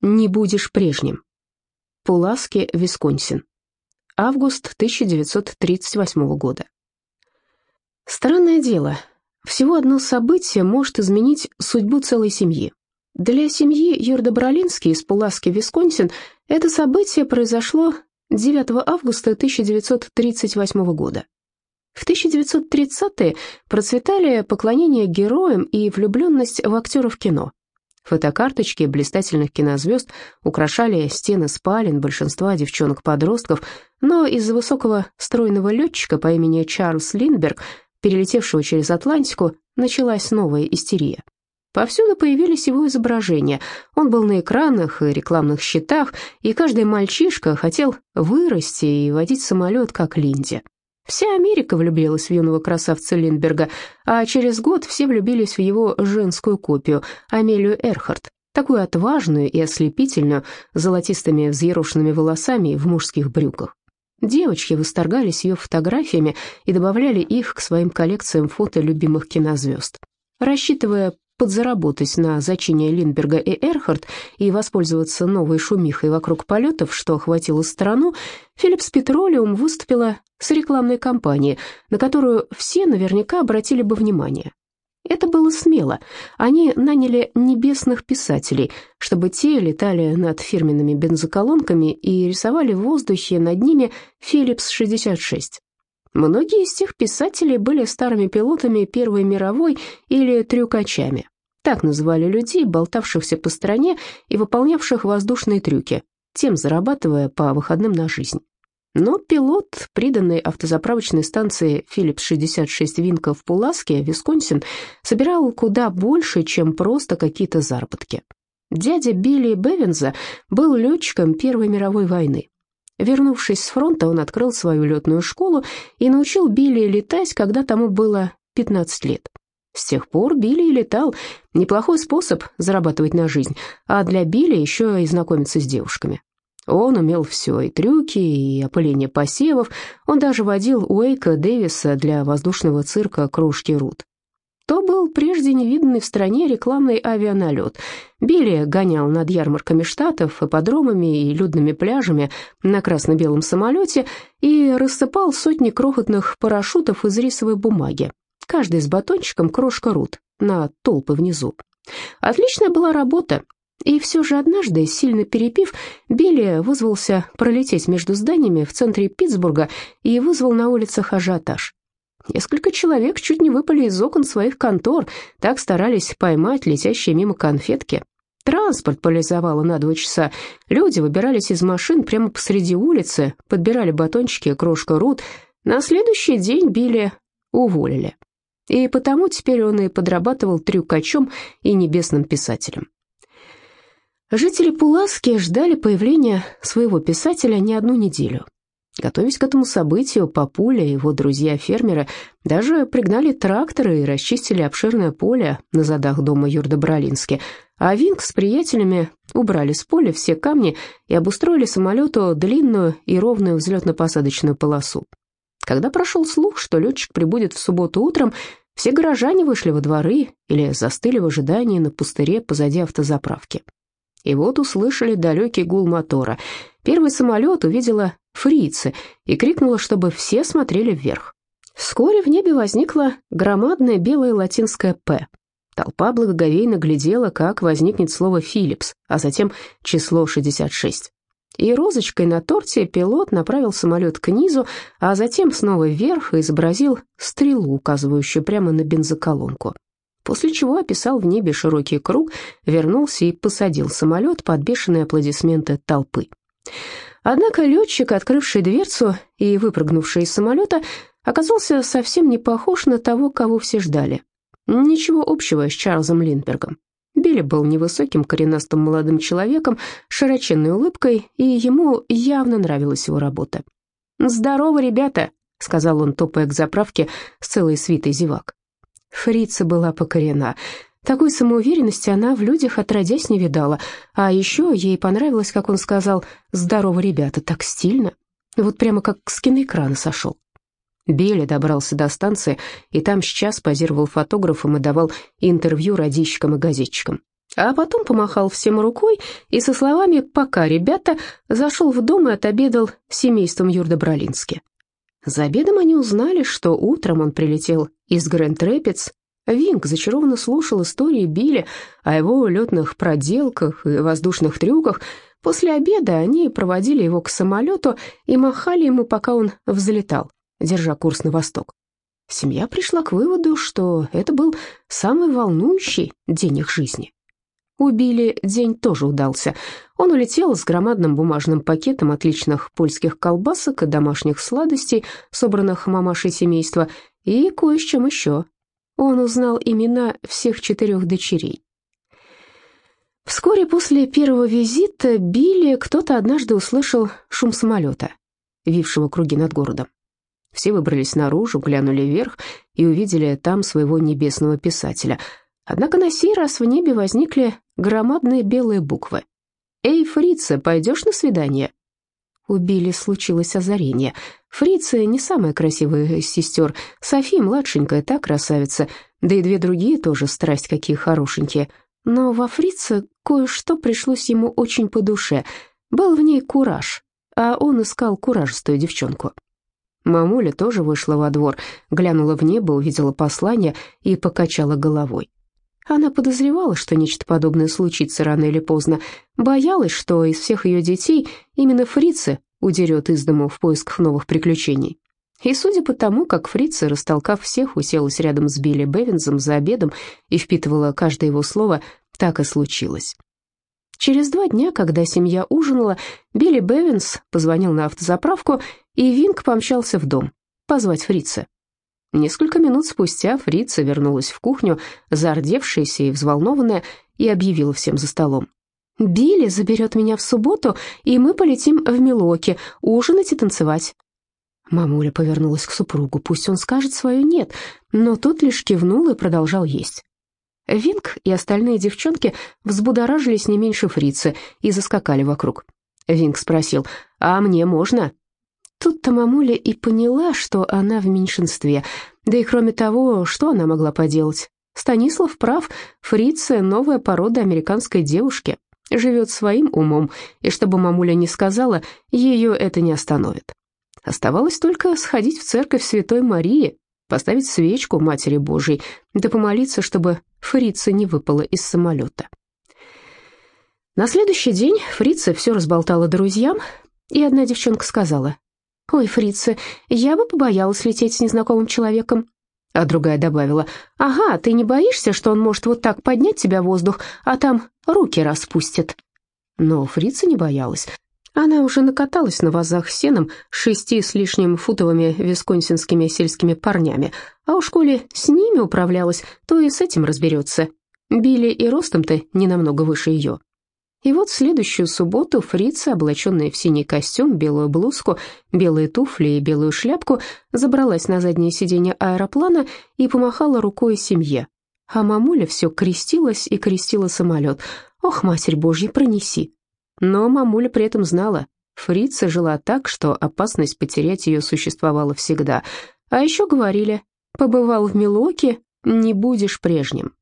«Не будешь прежним». Пуласки, Висконсин. Август 1938 года. Странное дело, всего одно событие может изменить судьбу целой семьи. Для семьи Юрда-Бролинский из Пуласки, Висконсин, это событие произошло 9 августа 1938 года. В 1930-е процветали поклонение героям и влюбленность в актеров кино. Фотокарточки блистательных кинозвезд украшали стены спален большинства девчонок-подростков, но из-за высокого стройного летчика по имени Чарльз Линдберг, перелетевшего через Атлантику, началась новая истерия. Повсюду появились его изображения. Он был на экранах и рекламных щитах, и каждый мальчишка хотел вырасти и водить самолет, как Линди. Вся Америка влюбилась в юного красавца Линдберга, а через год все влюбились в его женскую копию, Амелию Эрхард, такую отважную и ослепительную, с золотистыми взъерошенными волосами в мужских брюках. Девочки восторгались ее фотографиями и добавляли их к своим коллекциям фото любимых кинозвезд. Рассчитывая подзаработать на зачине Линдберга и Эрхард и воспользоваться новой шумихой вокруг полетов, что охватило страну, Philips Petroleum выступила с рекламной кампанией, на которую все наверняка обратили бы внимание. Это было смело. Они наняли небесных писателей, чтобы те летали над фирменными бензоколонками и рисовали в воздухе над ними Philips 66. Многие из тех писателей были старыми пилотами Первой мировой или трюкачами. Так называли людей, болтавшихся по стране и выполнявших воздушные трюки, тем зарабатывая по выходным на жизнь. Но пилот, приданный автозаправочной станции Philips 66 Винка в Пуласке, Висконсин, собирал куда больше, чем просто какие-то заработки. Дядя Билли Бевинза был летчиком Первой мировой войны. Вернувшись с фронта, он открыл свою летную школу и научил Билли летать, когда тому было 15 лет. С тех пор Билли летал. Неплохой способ зарабатывать на жизнь, а для Билли еще и знакомиться с девушками. Он умел все, и трюки, и опыление посевов. Он даже водил Уэйка Дэвиса для воздушного цирка «Кружки Рут». То был прежде невиданный в стране рекламный авианалет. Билли гонял над ярмарками штатов, ипподромами и людными пляжами на красно-белом самолете и рассыпал сотни крохотных парашютов из рисовой бумаги, каждый с батончиком крошка рут на толпы внизу. Отличная была работа, и все же однажды, сильно перепив, Билли вызвался пролететь между зданиями в центре Питтсбурга и вызвал на улицах ажиотаж. Несколько человек чуть не выпали из окон своих контор, так старались поймать летящие мимо конфетки. Транспорт поляризовало на два часа. Люди выбирались из машин прямо посреди улицы, подбирали батончики крошка Рут. На следующий день Билли уволили. И потому теперь он и подрабатывал трюкачом и небесным писателем. Жители Пуласки ждали появления своего писателя не одну неделю. Готовясь к этому событию, Папуля и его друзья-фермеры даже пригнали тракторы и расчистили обширное поле на задах дома Юрда Бролински, а Винг с приятелями убрали с поля все камни и обустроили самолету длинную и ровную взлетно-посадочную полосу. Когда прошел слух, что летчик прибудет в субботу утром, все горожане вышли во дворы или застыли в ожидании на пустыре позади автозаправки. И вот услышали далекий гул мотора. Первый самолет увидела фрицы и крикнула, чтобы все смотрели вверх. Вскоре в небе возникла громадная белая латинская «П». Толпа благоговейно глядела, как возникнет слово «Филлипс», а затем число 66. И розочкой на торте пилот направил самолет к низу, а затем снова вверх и изобразил стрелу, указывающую прямо на бензоколонку после чего описал в небе широкий круг, вернулся и посадил самолет под бешеные аплодисменты толпы. Однако летчик, открывший дверцу и выпрыгнувший из самолета, оказался совсем не похож на того, кого все ждали. Ничего общего с Чарльзом Линдбергом. Билли был невысоким, коренастым молодым человеком, широченной улыбкой, и ему явно нравилась его работа. «Здорово, ребята!» — сказал он, топая к заправке с целой свитой зевак. Фрица была покорена. Такой самоуверенности она в людях отродясь не видала. А еще ей понравилось, как он сказал «Здорово, ребята, так стильно». Вот прямо как с киноэкрана сошел. Билли добрался до станции, и там сейчас позировал фотографом и давал интервью радищикам и газетчикам. А потом помахал всем рукой и со словами «пока, ребята» зашел в дом и отобедал семейством Юрда Бролински. За обедом они узнали, что утром он прилетел из Грэнд-Рэпидс. Винг зачарованно слушал истории Билли о его летных проделках и воздушных трюках. После обеда они проводили его к самолету и махали ему, пока он взлетал, держа курс на восток. Семья пришла к выводу, что это был самый волнующий день их жизни. У Билли день тоже удался. Он улетел с громадным бумажным пакетом отличных польских колбасок и домашних сладостей, собранных мамашей семейства, и кое с чем еще. Он узнал имена всех четырех дочерей. Вскоре после первого визита Билли кто-то однажды услышал шум самолета, вившего круги над городом. Все выбрались наружу, глянули вверх и увидели там своего небесного писателя. Однако на сей раз в небе возникли громадные белые буквы. «Эй, фрица, пойдешь на свидание?» У Билли случилось озарение. Фрица не самая красивая из сестер, Софи младшенькая, та красавица, да и две другие тоже страсть какие хорошенькие. Но во Фрице кое-что пришлось ему очень по душе. Был в ней кураж, а он искал куражистую девчонку. Мамуля тоже вышла во двор, глянула в небо, увидела послание и покачала головой. Она подозревала, что нечто подобное случится рано или поздно, боялась, что из всех ее детей именно Фрица удерет из дому в поисках новых приключений. И судя по тому, как Фрица, растолкав всех, уселась рядом с Билли Бевинсом за обедом и впитывала каждое его слово, так и случилось. Через два дня, когда семья ужинала, Билли Бевинс позвонил на автозаправку, и Винг помчался в дом позвать Фрица. Несколько минут спустя Фрица вернулась в кухню, зардевшаяся и взволнованная, и объявила всем за столом. «Билли заберет меня в субботу, и мы полетим в Милуоке ужинать и танцевать». Мамуля повернулась к супругу, пусть он скажет свое «нет», но тот лишь кивнул и продолжал есть. Винг и остальные девчонки взбудоражились не меньше фрицы и заскакали вокруг. Винг спросил, «А мне можно?» Тут-то мамуля и поняла, что она в меньшинстве. Да и кроме того, что она могла поделать? Станислав прав, фрица — новая порода американской девушки. Живет своим умом, и чтобы мамуля не сказала, ее это не остановит. Оставалось только сходить в церковь Святой Марии, поставить свечку Матери Божией, да помолиться, чтобы фрица не выпала из самолета. На следующий день фрица все разболтала друзьям, и одна девчонка сказала, «Ой, фрица, я бы побоялась лететь с незнакомым человеком». А другая добавила, «Ага, ты не боишься, что он может вот так поднять тебя в воздух, а там руки распустит?» Но фрица не боялась. Она уже накаталась на вазах с сеном шести с лишним футовыми висконсинскими сельскими парнями, а уж коли с ними управлялась, то и с этим разберется. Билли и ростом-то не намного выше ее. И вот следующую субботу фрица, облаченная в синий костюм, белую блузку, белые туфли и белую шляпку, забралась на заднее сиденье аэроплана и помахала рукой семье. А мамуля все крестилась и крестила самолет. «Ох, Матерь Божья, пронеси!» Но мамуля при этом знала, фрица жила так, что опасность потерять ее существовала всегда. А еще говорили, побывал в Милоке, не будешь прежним.